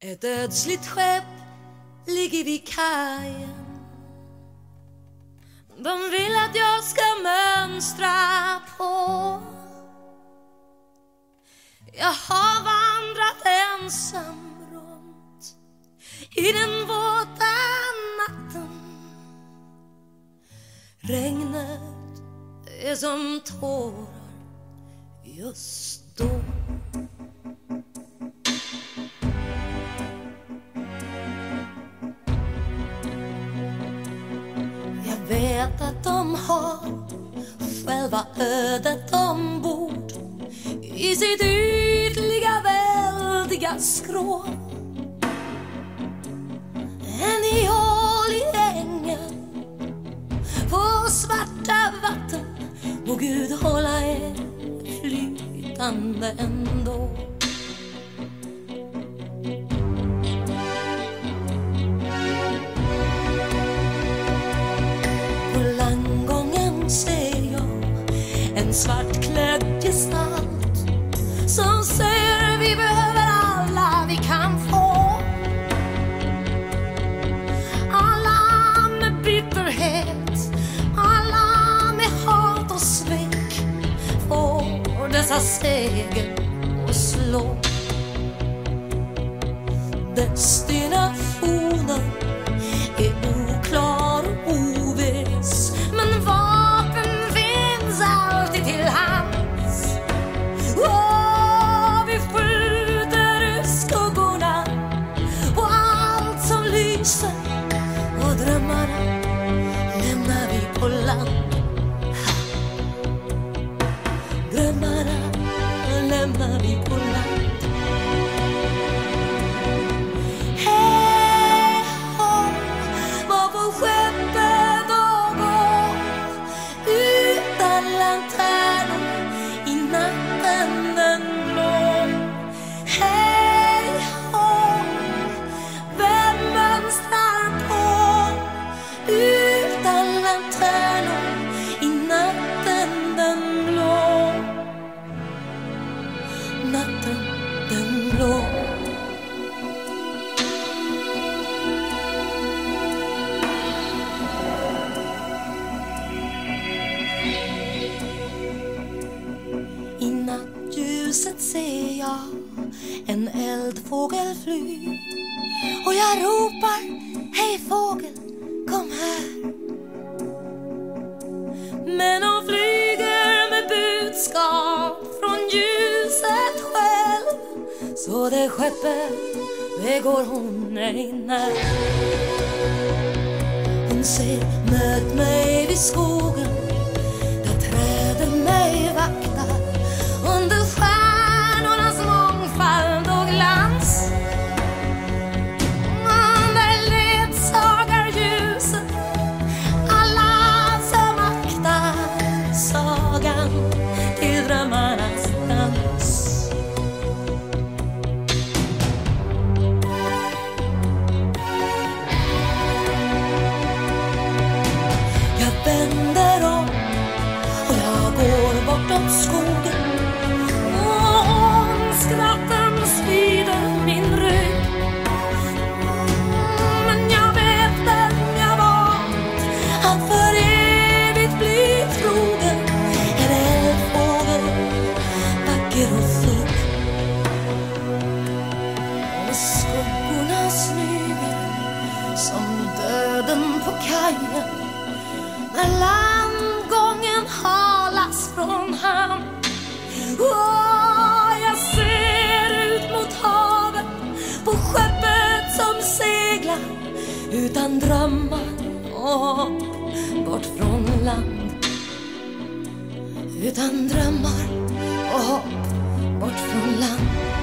Ett ödsligt skepp ligger vid kajen. De vill att jag ska mönstra på. Jag har vandrat ensam runt i den våta natten. Regnet är som tårar just då. Vet att de har själva ödet ombord i sitt ytliga väldiga skrå. En ihålig ängel på svarta vatten må Gud hålla er flytande ändå. En svartklädd gestalt som säger vi behöver alla vi kan få. Alla med bitterhet, alla med hat och svek får dessa segel att slå. Destinationen fågel fly och jag ropar Hej fågel, kom här. Men hon flyger med budskap från ljuset själv. Så det skeppet, det går hon ej när. Hon säger möt mig vid skogen. Skogen. Och skratten svider min rygg. Men jag vet vem jag valt att för evigt bli trogen. En eldfågel, vacker och snygg utan drömmar och bort från land. Utan drömmar och hopp bort från land.